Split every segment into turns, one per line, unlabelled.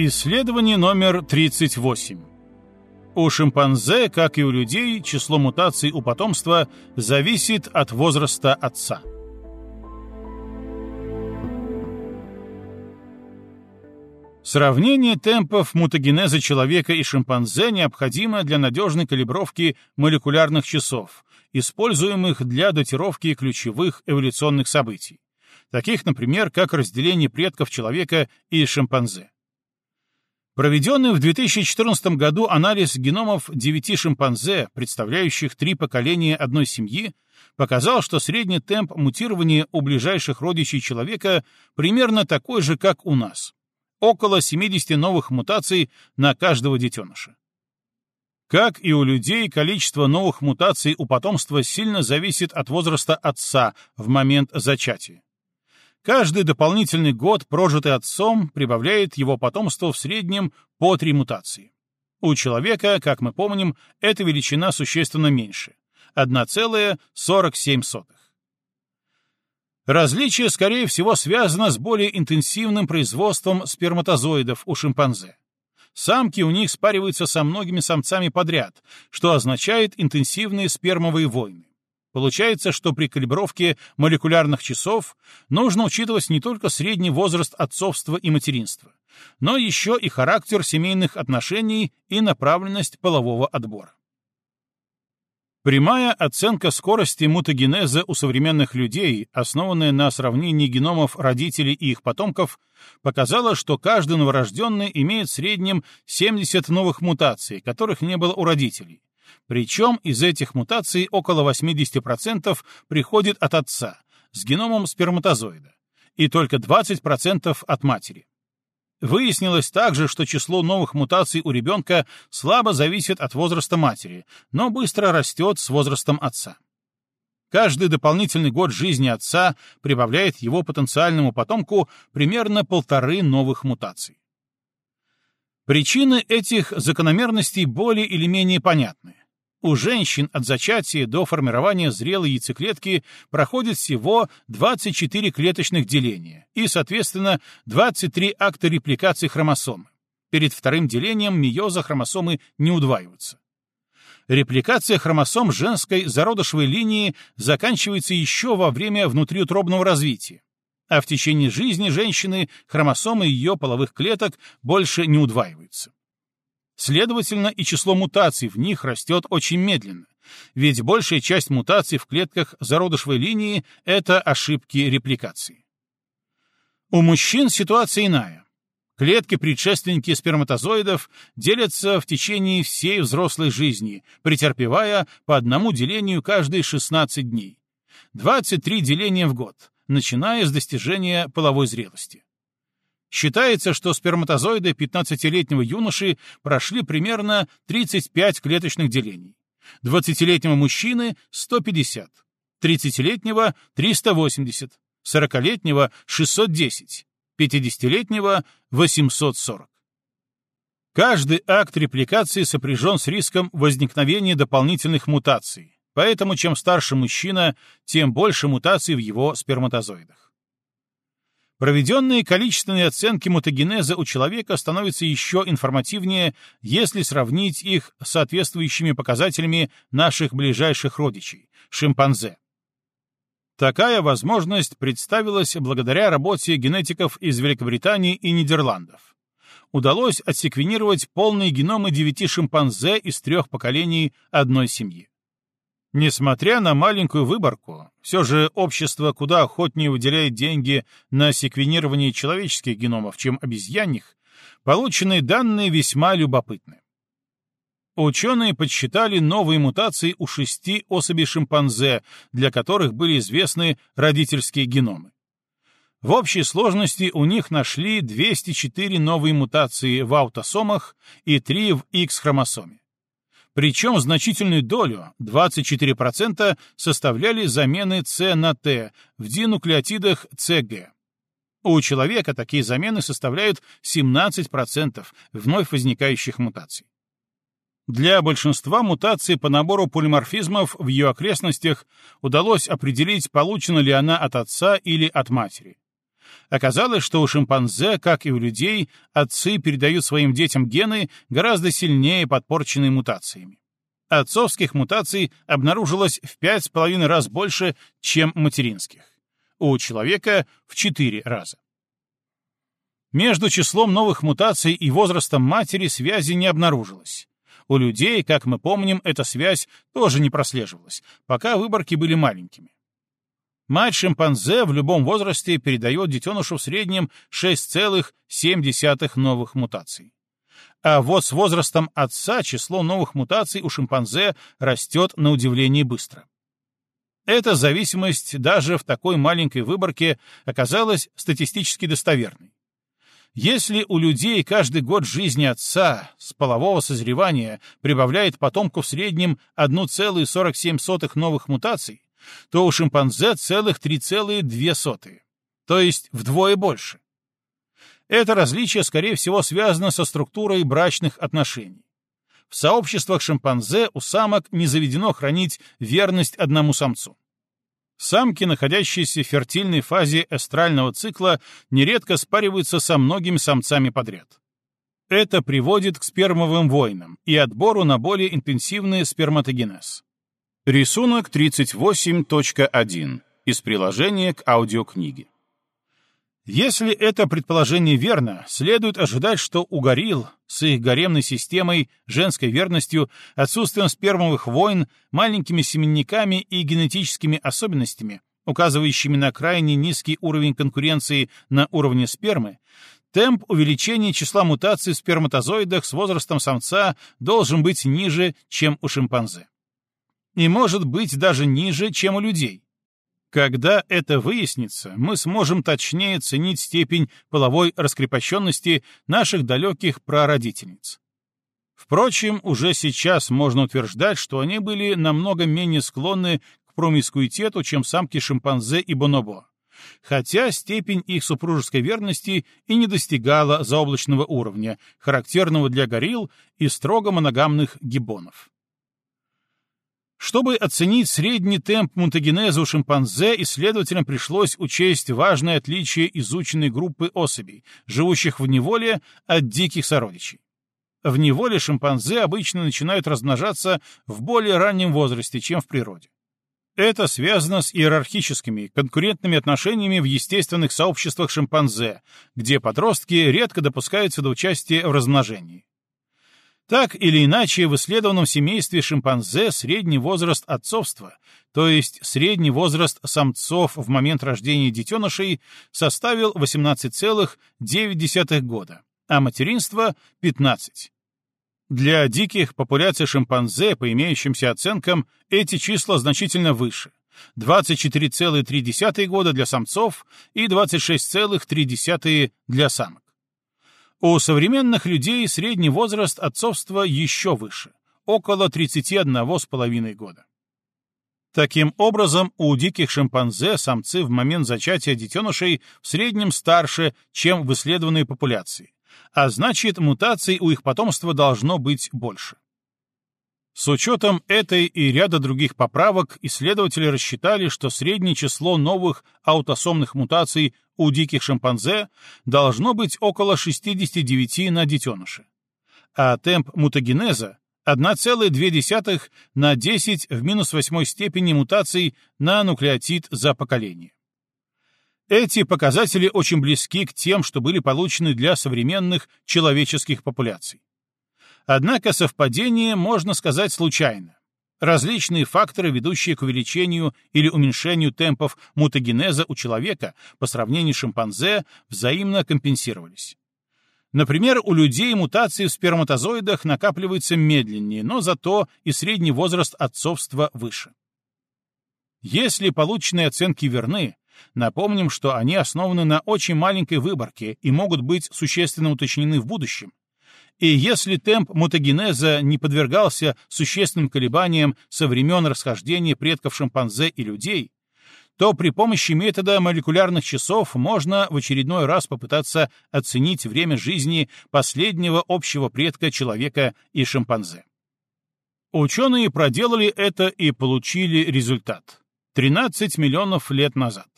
Исследование номер 38. У шимпанзе, как и у людей, число мутаций у потомства зависит от возраста отца. Сравнение темпов мутагенеза человека и шимпанзе необходимо для надежной калибровки молекулярных часов, используемых для датировки ключевых эволюционных событий, таких, например, как разделение предков человека и шимпанзе. Проведенный в 2014 году анализ геномов девяти шимпанзе, представляющих три поколения одной семьи, показал, что средний темп мутирования у ближайших родичей человека примерно такой же, как у нас. Около 70 новых мутаций на каждого детеныша. Как и у людей, количество новых мутаций у потомства сильно зависит от возраста отца в момент зачатия. Каждый дополнительный год, прожитый отцом, прибавляет его потомству в среднем по три мутации. У человека, как мы помним, эта величина существенно меньше — 1,47. Различие, скорее всего, связано с более интенсивным производством сперматозоидов у шимпанзе. Самки у них спариваются со многими самцами подряд, что означает интенсивные спермовые войны. Получается, что при калибровке молекулярных часов нужно учитывать не только средний возраст отцовства и материнства, но еще и характер семейных отношений и направленность полового отбора. Прямая оценка скорости мутагенеза у современных людей, основанная на сравнении геномов родителей и их потомков, показала, что каждый новорожденный имеет в среднем 70 новых мутаций, которых не было у родителей, причем из этих мутаций около 80% приходит от отца с геномом сперматозоида и только 20% от матери. Выяснилось также, что число новых мутаций у ребенка слабо зависит от возраста матери, но быстро растет с возрастом отца. Каждый дополнительный год жизни отца прибавляет его потенциальному потомку примерно полторы новых мутаций. Причины этих закономерностей более или менее понятны. У женщин от зачатия до формирования зрелой яйцеклетки проходит всего 24 клеточных деления и, соответственно, 23 акта репликации хромосомы. Перед вторым делением миоза хромосомы не удваиваются. Репликация хромосом женской зародышевой линии заканчивается еще во время внутриутробного развития, а в течение жизни женщины хромосомы ее половых клеток больше не удваиваются. Следовательно, и число мутаций в них растет очень медленно, ведь большая часть мутаций в клетках зародышевой линии — это ошибки репликации. У мужчин ситуация иная. Клетки-предшественники сперматозоидов делятся в течение всей взрослой жизни, претерпевая по одному делению каждые 16 дней. 23 деления в год, начиная с достижения половой зрелости. Считается, что сперматозоиды 15-летнего юноши прошли примерно 35 клеточных делений, 20-летнего мужчины — 150, 30-летнего — 380, 40-летнего — 610, 50-летнего — 840. Каждый акт репликации сопряжен с риском возникновения дополнительных мутаций, поэтому чем старше мужчина, тем больше мутаций в его сперматозоидах. Проведенные количественные оценки мутагенеза у человека становятся еще информативнее, если сравнить их с соответствующими показателями наших ближайших родичей — шимпанзе. Такая возможность представилась благодаря работе генетиков из Великобритании и Нидерландов. Удалось отсеквенировать полные геномы девяти шимпанзе из трех поколений одной семьи. Несмотря на маленькую выборку, все же общество куда охотнее выделяет деньги на секвенирование человеческих геномов, чем обезьянных, полученные данные весьма любопытны. Ученые подсчитали новые мутации у шести особей шимпанзе, для которых были известны родительские геномы. В общей сложности у них нашли 204 новые мутации в аутосомах и 3 в X-хромосоме. Причем значительную долю, 24%, составляли замены С на Т в динуклеотидах ЦГ. У человека такие замены составляют 17% вновь возникающих мутаций. Для большинства мутаций по набору полиморфизмов в ее окрестностях удалось определить, получена ли она от отца или от матери. Оказалось, что у шимпанзе, как и у людей, отцы передают своим детям гены гораздо сильнее подпорченные мутациями. Отцовских мутаций обнаружилось в пять с половиной раз больше, чем материнских. У человека в четыре раза. Между числом новых мутаций и возрастом матери связи не обнаружилось. У людей, как мы помним, эта связь тоже не прослеживалась, пока выборки были маленькими. Мать шимпанзе в любом возрасте передает детенышу в среднем 6,7 новых мутаций. А вот с возрастом отца число новых мутаций у шимпанзе растет на удивление быстро. Эта зависимость даже в такой маленькой выборке оказалась статистически достоверной. Если у людей каждый год жизни отца с полового созревания прибавляет потомку в среднем 1,47 новых мутаций, то у шимпанзе целых 3,2, то есть вдвое больше. Это различие, скорее всего, связано со структурой брачных отношений. В сообществах шимпанзе у самок не заведено хранить верность одному самцу. Самки, находящиеся в фертильной фазе эстрального цикла, нередко спариваются со многими самцами подряд. Это приводит к спермовым войнам и отбору на более интенсивный сперматогенез. Рисунок 38.1 из приложения к аудиокниге. Если это предположение верно, следует ожидать, что у горилл с их гаремной системой, женской верностью, отсутствием спермовых войн, маленькими семенниками и генетическими особенностями, указывающими на крайне низкий уровень конкуренции на уровне спермы, темп увеличения числа мутаций в сперматозоидах с возрастом самца должен быть ниже, чем у шимпанзе и может быть даже ниже, чем у людей. Когда это выяснится, мы сможем точнее ценить степень половой раскрепощенности наших далеких прародительниц. Впрочем, уже сейчас можно утверждать, что они были намного менее склонны к промискуитету, чем самки шимпанзе и бонобо, хотя степень их супружеской верности и не достигала заоблачного уровня, характерного для горилл и строго моногамных гиббонов. Чтобы оценить средний темп мутагенеза у шимпанзе, исследователям пришлось учесть важное отличие изученной группы особей, живущих в неволе от диких сородичей. В неволе шимпанзе обычно начинают размножаться в более раннем возрасте, чем в природе. Это связано с иерархическими, конкурентными отношениями в естественных сообществах шимпанзе, где подростки редко допускаются до участия в размножении. Так или иначе, в исследованном семействе шимпанзе средний возраст отцовства, то есть средний возраст самцов в момент рождения детенышей, составил 18,9 года, а материнство — 15. Для диких популяций шимпанзе, по имеющимся оценкам, эти числа значительно выше — 24,3 года для самцов и 26,3 для самок. У современных людей средний возраст отцовства еще выше — около 31,5 года. Таким образом, у диких шимпанзе самцы в момент зачатия детенышей в среднем старше, чем в исследованной популяции, а значит, мутаций у их потомства должно быть больше. С учетом этой и ряда других поправок, исследователи рассчитали, что среднее число новых аутосомных мутаций у диких шимпанзе должно быть около 69 на детеныша, а темп мутагенеза 1,2 на 10 в минус 8 степени мутаций на нуклеотид за поколение. Эти показатели очень близки к тем, что были получены для современных человеческих популяций. Однако совпадение можно сказать случайно. Различные факторы, ведущие к увеличению или уменьшению темпов мутагенеза у человека по сравнению с шимпанзе, взаимно компенсировались. Например, у людей мутации в сперматозоидах накапливаются медленнее, но зато и средний возраст отцовства выше. Если полученные оценки верны, напомним, что они основаны на очень маленькой выборке и могут быть существенно уточнены в будущем, и если темп мутагенеза не подвергался существенным колебаниям со времен расхождения предков шимпанзе и людей, то при помощи метода молекулярных часов можно в очередной раз попытаться оценить время жизни последнего общего предка человека и шимпанзе. Ученые проделали это и получили результат — 13 миллионов лет назад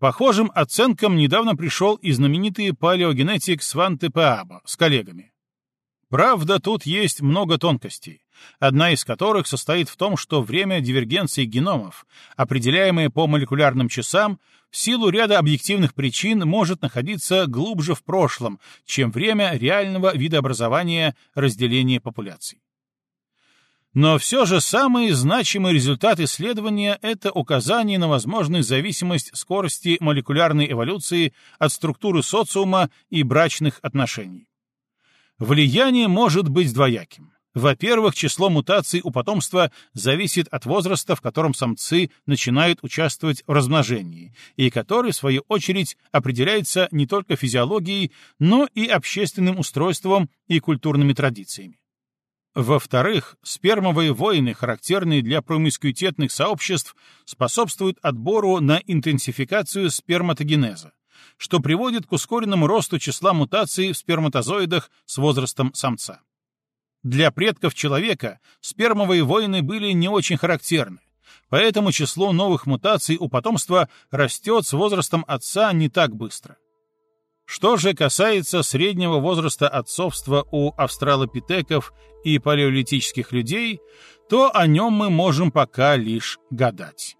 похожим оценкам недавно пришел и знаменитый палеогенетик Сванте Пааба с коллегами. Правда, тут есть много тонкостей, одна из которых состоит в том, что время дивергенции геномов, определяемое по молекулярным часам, в силу ряда объективных причин может находиться глубже в прошлом, чем время реального видообразования разделения популяций. Но все же самый значимый результат исследования — это указание на возможную зависимость скорости молекулярной эволюции от структуры социума и брачных отношений. Влияние может быть двояким. Во-первых, число мутаций у потомства зависит от возраста, в котором самцы начинают участвовать в размножении, и который, в свою очередь, определяется не только физиологией, но и общественным устройством и культурными традициями. Во-вторых, спермовые войны, характерные для промискуитетных сообществ, способствуют отбору на интенсификацию сперматогенеза что приводит к ускоренному росту числа мутаций в сперматозоидах с возрастом самца. Для предков человека спермовые войны были не очень характерны, поэтому число новых мутаций у потомства растет с возрастом отца не так быстро. Что же касается среднего возраста отцовства у австралопитеков и палеолитических людей, то о нем мы можем пока лишь гадать.